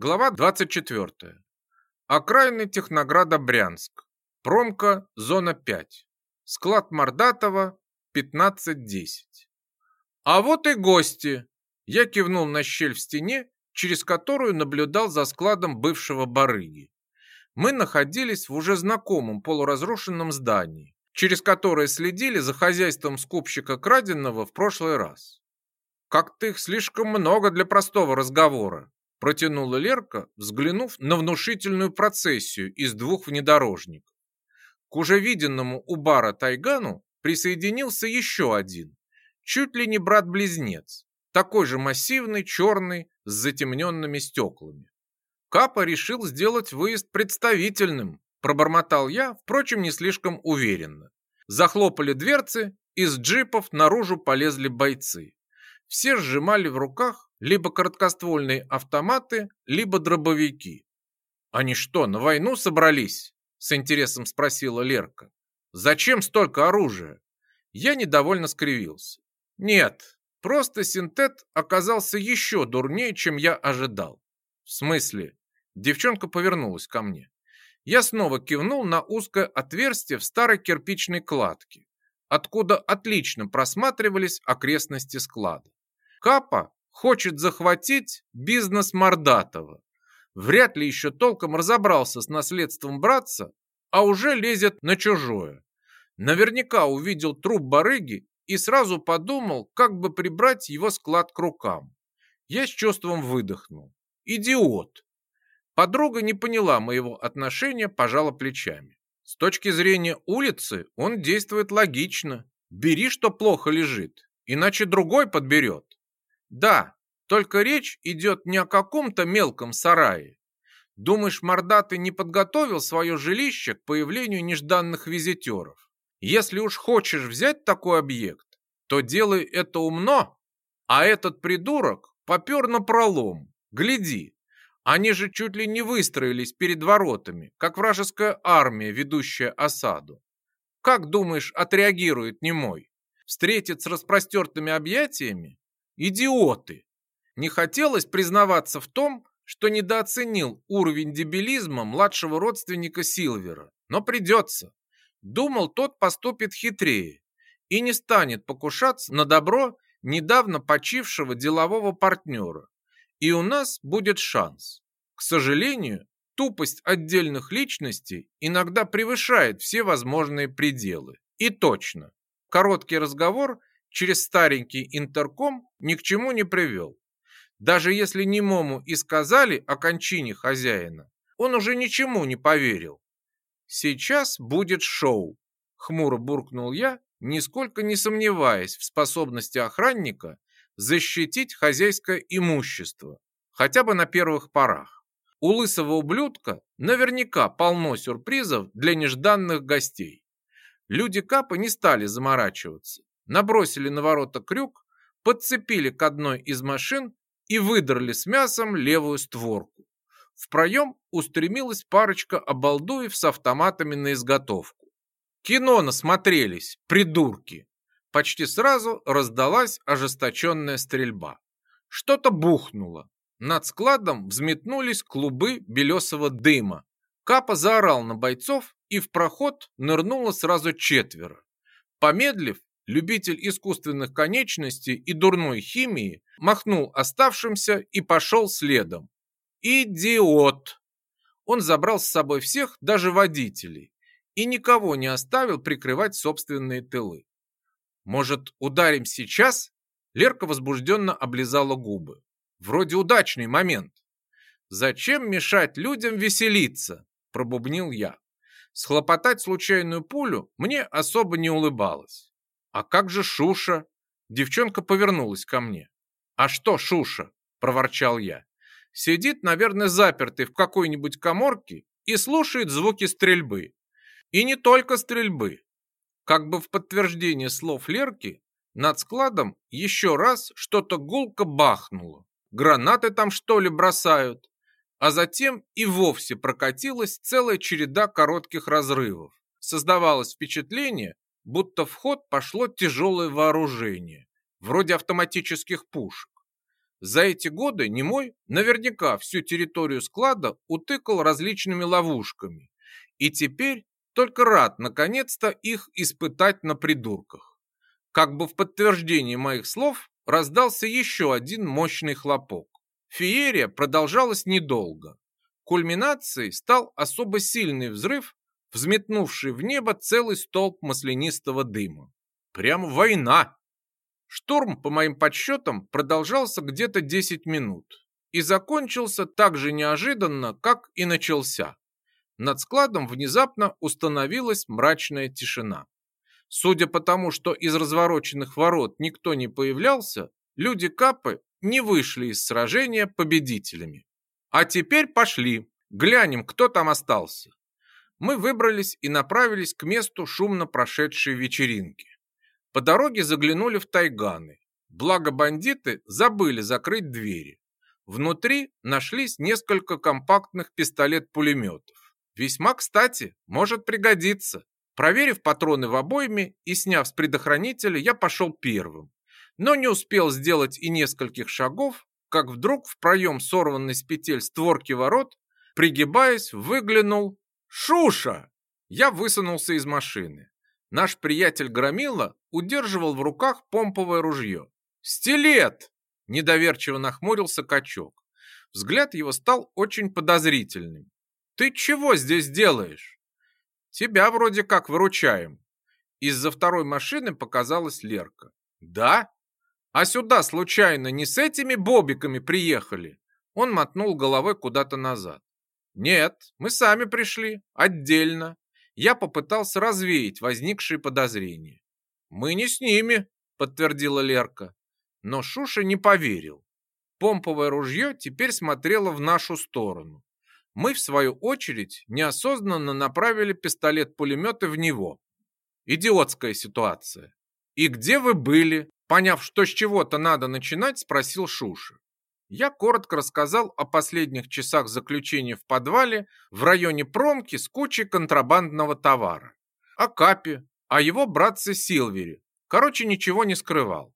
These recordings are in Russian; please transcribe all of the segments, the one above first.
Глава 24. Окраины Технограда Брянск. Промка, зона 5. Склад Мордатова, 15.10. А вот и гости. Я кивнул на щель в стене, через которую наблюдал за складом бывшего барыги. Мы находились в уже знакомом полуразрушенном здании, через которое следили за хозяйством скупщика краденого в прошлый раз. Как-то их слишком много для простого разговора, протянула Лерка, взглянув на внушительную процессию из двух внедорожников. К уже виденному у бара Тайгану присоединился еще один, чуть ли не брат-близнец, такой же массивный, черный, с затемненными стеклами. Капа решил сделать выезд представительным, пробормотал я, впрочем, не слишком уверенно. Захлопали дверцы, из джипов наружу полезли бойцы. Все сжимали в руках либо короткоствольные автоматы, либо дробовики. «Они что, на войну собрались?» – с интересом спросила Лерка. «Зачем столько оружия?» Я недовольно скривился. «Нет, просто синтет оказался еще дурнее, чем я ожидал». «В смысле?» Девчонка повернулась ко мне. Я снова кивнул на узкое отверстие в старой кирпичной кладке, откуда отлично просматривались окрестности склада. Капа хочет захватить бизнес Мордатова. Вряд ли еще толком разобрался с наследством братца, а уже лезет на чужое. Наверняка увидел труп барыги и сразу подумал, как бы прибрать его склад к рукам. Я с чувством выдохнул. Идиот! Подруга не поняла моего отношения, пожала плечами. С точки зрения улицы он действует логично. Бери, что плохо лежит, иначе другой подберет. Да, только речь идет не о каком-то мелком сарае. Думаешь, мордатый не подготовил свое жилище к появлению нежданных визитеров? Если уж хочешь взять такой объект, то делай это умно. А этот придурок попер на пролом. Гляди, они же чуть ли не выстроились перед воротами, как вражеская армия, ведущая осаду. Как думаешь, отреагирует немой? Встретит с распростертыми объятиями Идиоты! Не хотелось признаваться в том, что недооценил уровень дебилизма младшего родственника Силвера, но придется. Думал, тот поступит хитрее и не станет покушаться на добро недавно почившего делового партнера. И у нас будет шанс. К сожалению, тупость отдельных личностей иногда превышает все возможные пределы. И точно. Короткий разговор через старенький интерком ни к чему не привел. Даже если немому и сказали о кончине хозяина, он уже ничему не поверил. «Сейчас будет шоу», — хмуро буркнул я, нисколько не сомневаясь в способности охранника защитить хозяйское имущество, хотя бы на первых порах. У лысого ублюдка наверняка полно сюрпризов для нежданных гостей. Люди капы не стали заморачиваться набросили на ворота крюк, подцепили к одной из машин и выдрали с мясом левую створку. В проем устремилась парочка обалдуев с автоматами на изготовку. «Кино насмотрелись, придурки!» Почти сразу раздалась ожесточенная стрельба. Что-то бухнуло. Над складом взметнулись клубы белесого дыма. Капа заорал на бойцов, и в проход нырнуло сразу четверо. Помедлив, любитель искусственных конечностей и дурной химии, махнул оставшимся и пошел следом. «Идиот!» Он забрал с собой всех, даже водителей, и никого не оставил прикрывать собственные тылы. «Может, ударим сейчас?» Лерка возбужденно облизала губы. «Вроде удачный момент». «Зачем мешать людям веселиться?» – пробубнил я. Схлопотать случайную пулю мне особо не улыбалось. «А как же Шуша?» Девчонка повернулась ко мне. «А что Шуша?» – проворчал я. «Сидит, наверное, запертый в какой-нибудь коморке и слушает звуки стрельбы. И не только стрельбы. Как бы в подтверждение слов Лерки, над складом еще раз что-то гулко бахнуло. Гранаты там что ли бросают? А затем и вовсе прокатилась целая череда коротких разрывов. Создавалось впечатление, будто в ход пошло тяжелое вооружение, вроде автоматических пушек. За эти годы Немой наверняка всю территорию склада утыкал различными ловушками, и теперь только рад наконец-то их испытать на придурках. Как бы в подтверждении моих слов раздался еще один мощный хлопок. Феерия продолжалась недолго. Кульминацией стал особо сильный взрыв взметнувший в небо целый столб маслянистого дыма. Прям война! Штурм, по моим подсчетам, продолжался где-то 10 минут и закончился так же неожиданно, как и начался. Над складом внезапно установилась мрачная тишина. Судя по тому, что из развороченных ворот никто не появлялся, люди Капы не вышли из сражения победителями. А теперь пошли, глянем, кто там остался мы выбрались и направились к месту шумно прошедшей вечеринки. По дороге заглянули в тайганы. Благо бандиты забыли закрыть двери. Внутри нашлись несколько компактных пистолет-пулеметов. Весьма кстати, может пригодиться. Проверив патроны в обойме и сняв с предохранителя, я пошел первым. Но не успел сделать и нескольких шагов, как вдруг в проем сорванной с петель створки ворот, пригибаясь, выглянул «Шуша!» Я высунулся из машины. Наш приятель Громила удерживал в руках помповое ружье. «Стилет!» – недоверчиво нахмурился качок. Взгляд его стал очень подозрительным. «Ты чего здесь делаешь?» «Тебя вроде как выручаем». Из-за второй машины показалась Лерка. «Да? А сюда случайно не с этими бобиками приехали?» Он мотнул головой куда-то назад. Нет, мы сами пришли, отдельно. Я попытался развеять возникшие подозрения. Мы не с ними, подтвердила Лерка. Но Шуша не поверил. Помповое ружье теперь смотрело в нашу сторону. Мы, в свою очередь, неосознанно направили пистолет-пулеметы в него. Идиотская ситуация. «И где вы были?» Поняв, что с чего-то надо начинать, спросил Шуша. Я коротко рассказал о последних часах заключения в подвале в районе промки с кучей контрабандного товара. О Капе, о его братце Силвере. Короче, ничего не скрывал.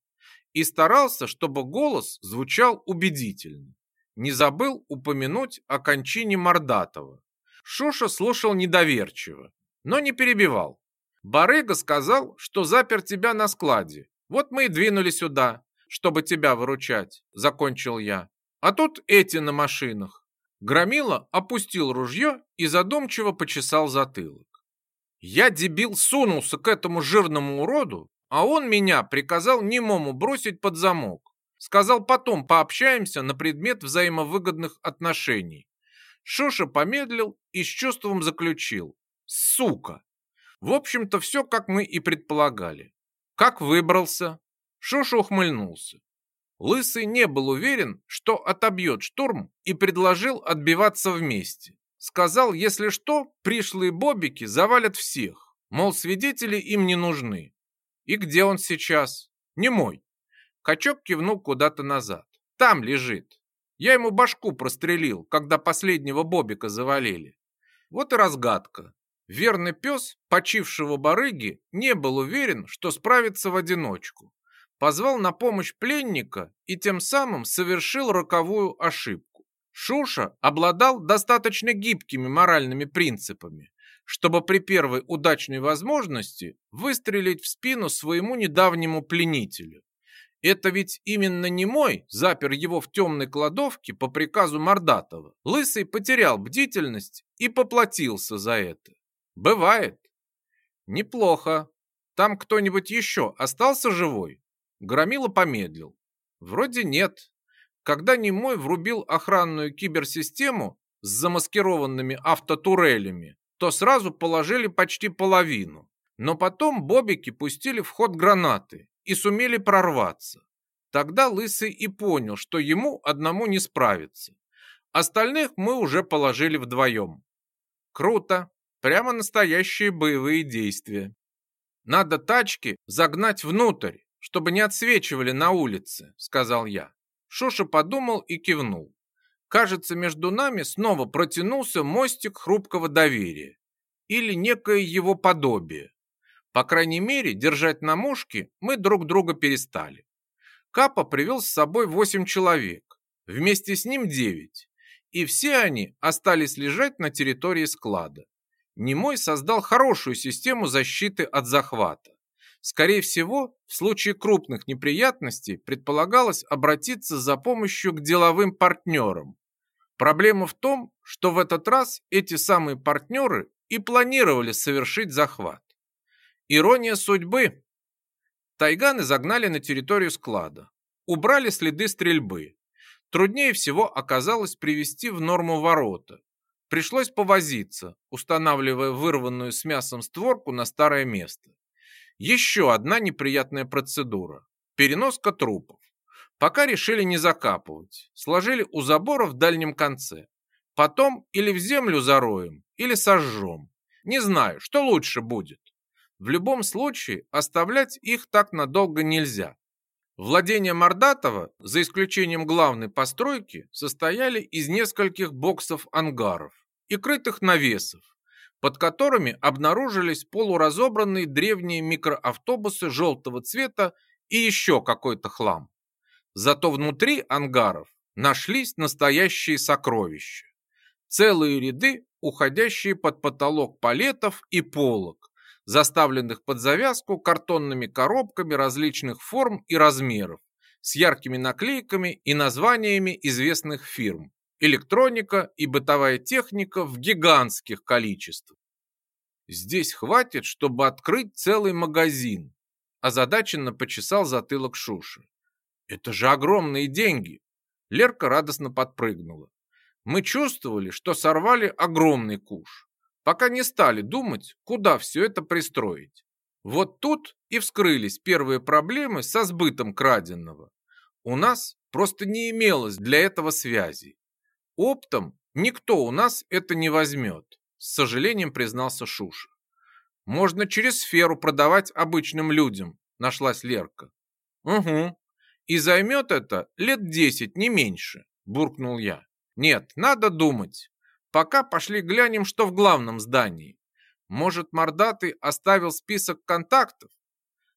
И старался, чтобы голос звучал убедительно. Не забыл упомянуть о кончине Мордатова. Шуша слушал недоверчиво, но не перебивал. Барыга сказал, что запер тебя на складе. Вот мы и двинули сюда чтобы тебя выручать», — закончил я. «А тут эти на машинах». Громила опустил ружье и задумчиво почесал затылок. «Я, дебил, сунулся к этому жирному уроду, а он меня приказал немому бросить под замок. Сказал, потом пообщаемся на предмет взаимовыгодных отношений». Шоша помедлил и с чувством заключил. «Сука!» В общем-то, все, как мы и предполагали. «Как выбрался?» Шоша ухмыльнулся. Лысый не был уверен, что отобьет штурм и предложил отбиваться вместе. Сказал, если что, пришлые бобики завалят всех, мол, свидетели им не нужны. И где он сейчас? Не мой. Качок кивнул куда-то назад. Там лежит. Я ему башку прострелил, когда последнего бобика завалили. Вот и разгадка. Верный пес почившего барыги не был уверен, что справится в одиночку позвал на помощь пленника и тем самым совершил роковую ошибку. Шуша обладал достаточно гибкими моральными принципами, чтобы при первой удачной возможности выстрелить в спину своему недавнему пленителю. Это ведь именно не мой запер его в темной кладовке по приказу Мордатова. Лысый потерял бдительность и поплатился за это. Бывает. Неплохо. Там кто-нибудь еще остался живой? Громила помедлил. Вроде нет. Когда Немой врубил охранную киберсистему с замаскированными автотурелями, то сразу положили почти половину. Но потом бобики пустили в ход гранаты и сумели прорваться. Тогда Лысый и понял, что ему одному не справиться. Остальных мы уже положили вдвоем. Круто. Прямо настоящие боевые действия. Надо тачки загнать внутрь, чтобы не отсвечивали на улице», — сказал я. Шуша подумал и кивнул. Кажется, между нами снова протянулся мостик хрупкого доверия или некое его подобие. По крайней мере, держать на мушке мы друг друга перестали. Капа привел с собой восемь человек, вместе с ним девять, и все они остались лежать на территории склада. Немой создал хорошую систему защиты от захвата. Скорее всего, в случае крупных неприятностей предполагалось обратиться за помощью к деловым партнерам. Проблема в том, что в этот раз эти самые партнеры и планировали совершить захват. Ирония судьбы. Тайганы загнали на территорию склада, убрали следы стрельбы. Труднее всего оказалось привести в норму ворота. Пришлось повозиться, устанавливая вырванную с мясом створку на старое место. Еще одна неприятная процедура – переноска трупов. Пока решили не закапывать, сложили у забора в дальнем конце. Потом или в землю зароем, или сожжем. Не знаю, что лучше будет. В любом случае оставлять их так надолго нельзя. Владения Мордатова, за исключением главной постройки, состояли из нескольких боксов-ангаров и крытых навесов, под которыми обнаружились полуразобранные древние микроавтобусы желтого цвета и еще какой-то хлам. Зато внутри ангаров нашлись настоящие сокровища. Целые ряды, уходящие под потолок палетов и полок, заставленных под завязку картонными коробками различных форм и размеров, с яркими наклейками и названиями известных фирм, электроника и бытовая техника в гигантских количествах. Здесь хватит, чтобы открыть целый магазин, озадаченно почесал затылок Шуши. Это же огромные деньги. Лерка радостно подпрыгнула. Мы чувствовали, что сорвали огромный куш, пока не стали думать, куда все это пристроить. Вот тут и вскрылись первые проблемы со сбытом краденного. У нас просто не имелось для этого связей. Оптом никто у нас это не возьмет, с сожалением признался Шуш. Можно через сферу продавать обычным людям, нашлась Лерка. Угу. И займет это лет десять, не меньше, буркнул я. Нет, надо думать. Пока пошли глянем, что в главном здании. Может, Мордатый оставил список контактов?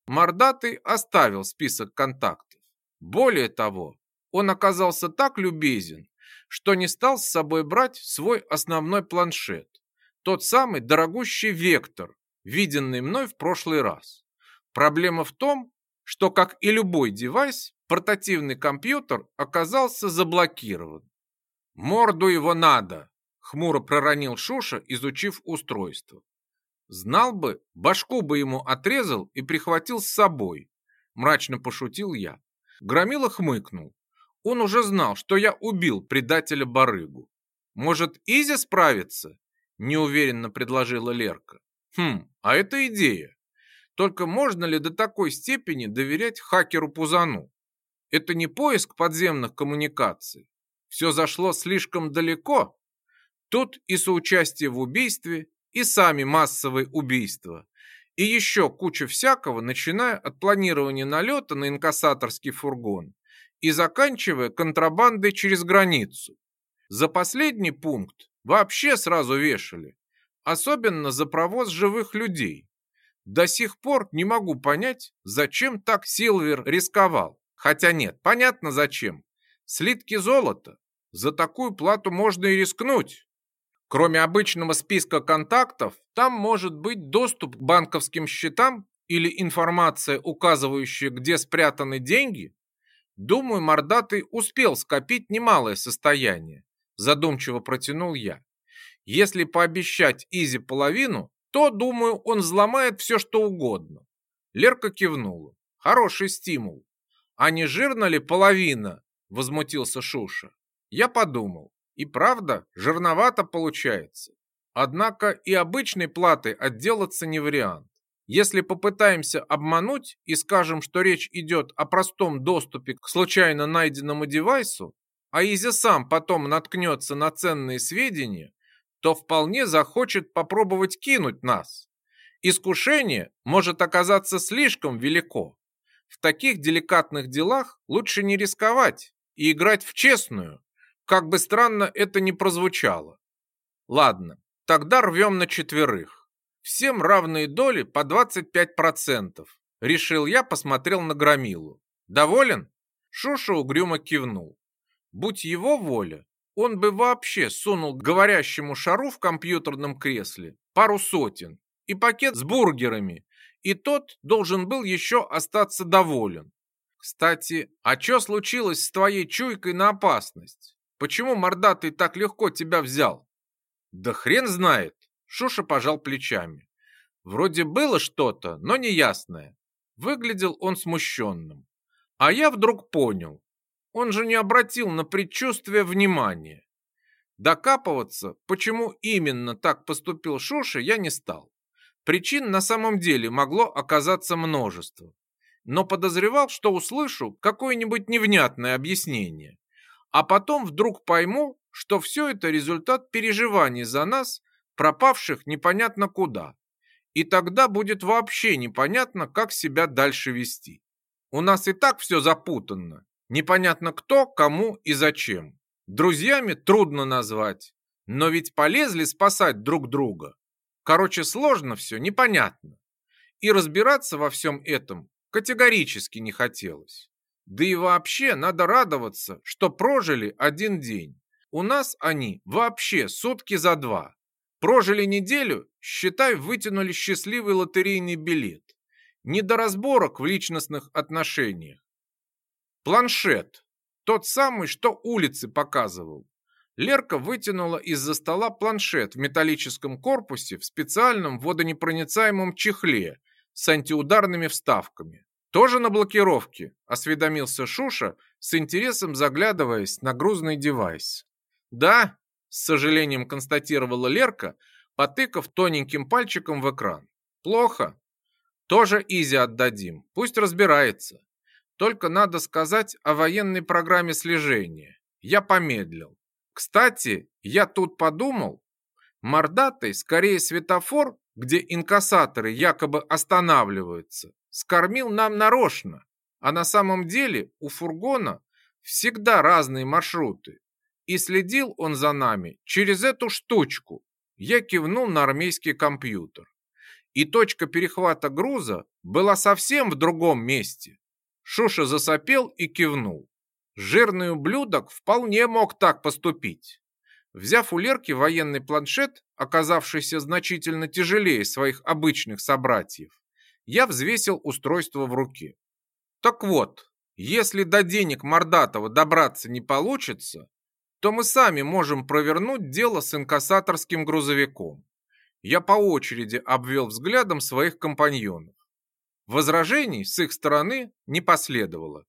Мордатый оставил список контактов. Более того, он оказался так любезен, что не стал с собой брать свой основной планшет, тот самый дорогущий вектор, виденный мной в прошлый раз. Проблема в том, что, как и любой девайс, портативный компьютер оказался заблокирован. «Морду его надо!» — хмуро проронил Шуша, изучив устройство. «Знал бы, башку бы ему отрезал и прихватил с собой», — мрачно пошутил я. Громила хмыкнул, он уже знал, что я убил предателя-барыгу. Может, Изи справится? Неуверенно предложила Лерка. Хм, а это идея. Только можно ли до такой степени доверять хакеру-пузану? Это не поиск подземных коммуникаций. Все зашло слишком далеко. Тут и соучастие в убийстве, и сами массовые убийства. И еще куча всякого, начиная от планирования налета на инкассаторский фургон и заканчивая контрабандой через границу. За последний пункт вообще сразу вешали, особенно за провоз живых людей. До сих пор не могу понять, зачем так Силвер рисковал. Хотя нет, понятно зачем. Слитки золота. За такую плату можно и рискнуть. Кроме обычного списка контактов, там может быть доступ к банковским счетам или информация, указывающая, где спрятаны деньги Думаю, Мордатый успел скопить немалое состояние, задумчиво протянул я. Если пообещать Изи половину, то, думаю, он взломает все, что угодно. Лерка кивнула. Хороший стимул. А не жирно ли половина? Возмутился Шуша. Я подумал. И правда, жирновато получается. Однако и обычной платы отделаться не вариант. Если попытаемся обмануть и скажем, что речь идет о простом доступе к случайно найденному девайсу, а Изи сам потом наткнется на ценные сведения, то вполне захочет попробовать кинуть нас. Искушение может оказаться слишком велико. В таких деликатных делах лучше не рисковать и играть в честную, как бы странно это ни прозвучало. Ладно, тогда рвем на четверых всем равные доли по 25%. Решил я, посмотрел на Громилу. Доволен? Шуша угрюмо кивнул. Будь его воля, он бы вообще сунул говорящему шару в компьютерном кресле пару сотен и пакет с бургерами, и тот должен был еще остаться доволен. Кстати, а что случилось с твоей чуйкой на опасность? Почему мордатый так легко тебя взял? Да хрен знает, Шуша пожал плечами. Вроде было что-то, но неясное. Выглядел он смущенным. А я вдруг понял. Он же не обратил на предчувствие внимания. Докапываться, почему именно так поступил Шуша, я не стал. Причин на самом деле могло оказаться множество. Но подозревал, что услышу какое-нибудь невнятное объяснение. А потом вдруг пойму, что все это результат переживаний за нас пропавших непонятно куда. И тогда будет вообще непонятно, как себя дальше вести. У нас и так все запутанно. Непонятно кто, кому и зачем. Друзьями трудно назвать. Но ведь полезли спасать друг друга. Короче, сложно все, непонятно. И разбираться во всем этом категорически не хотелось. Да и вообще надо радоваться, что прожили один день. У нас они вообще сутки за два. Прожили неделю, считай, вытянули счастливый лотерейный билет. Не до разборок в личностных отношениях. Планшет. Тот самый, что улицы показывал. Лерка вытянула из-за стола планшет в металлическом корпусе в специальном водонепроницаемом чехле с антиударными вставками. «Тоже на блокировке?» – осведомился Шуша, с интересом заглядываясь на грузный девайс. «Да, с сожалением констатировала Лерка, потыкав тоненьким пальчиком в экран. Плохо. Тоже Изи отдадим, пусть разбирается. Только надо сказать о военной программе слежения. Я помедлил. Кстати, я тут подумал, мордатый скорее светофор, где инкассаторы якобы останавливаются, скормил нам нарочно, а на самом деле у фургона всегда разные маршруты, и следил он за нами через эту штучку. Я кивнул на армейский компьютер. И точка перехвата груза была совсем в другом месте. Шуша засопел и кивнул. Жирный ублюдок вполне мог так поступить. Взяв у Лерки военный планшет, оказавшийся значительно тяжелее своих обычных собратьев, я взвесил устройство в руке. Так вот, если до денег Мордатова добраться не получится, то мы сами можем провернуть дело с инкассаторским грузовиком. Я по очереди обвел взглядом своих компаньонов. Возражений с их стороны не последовало.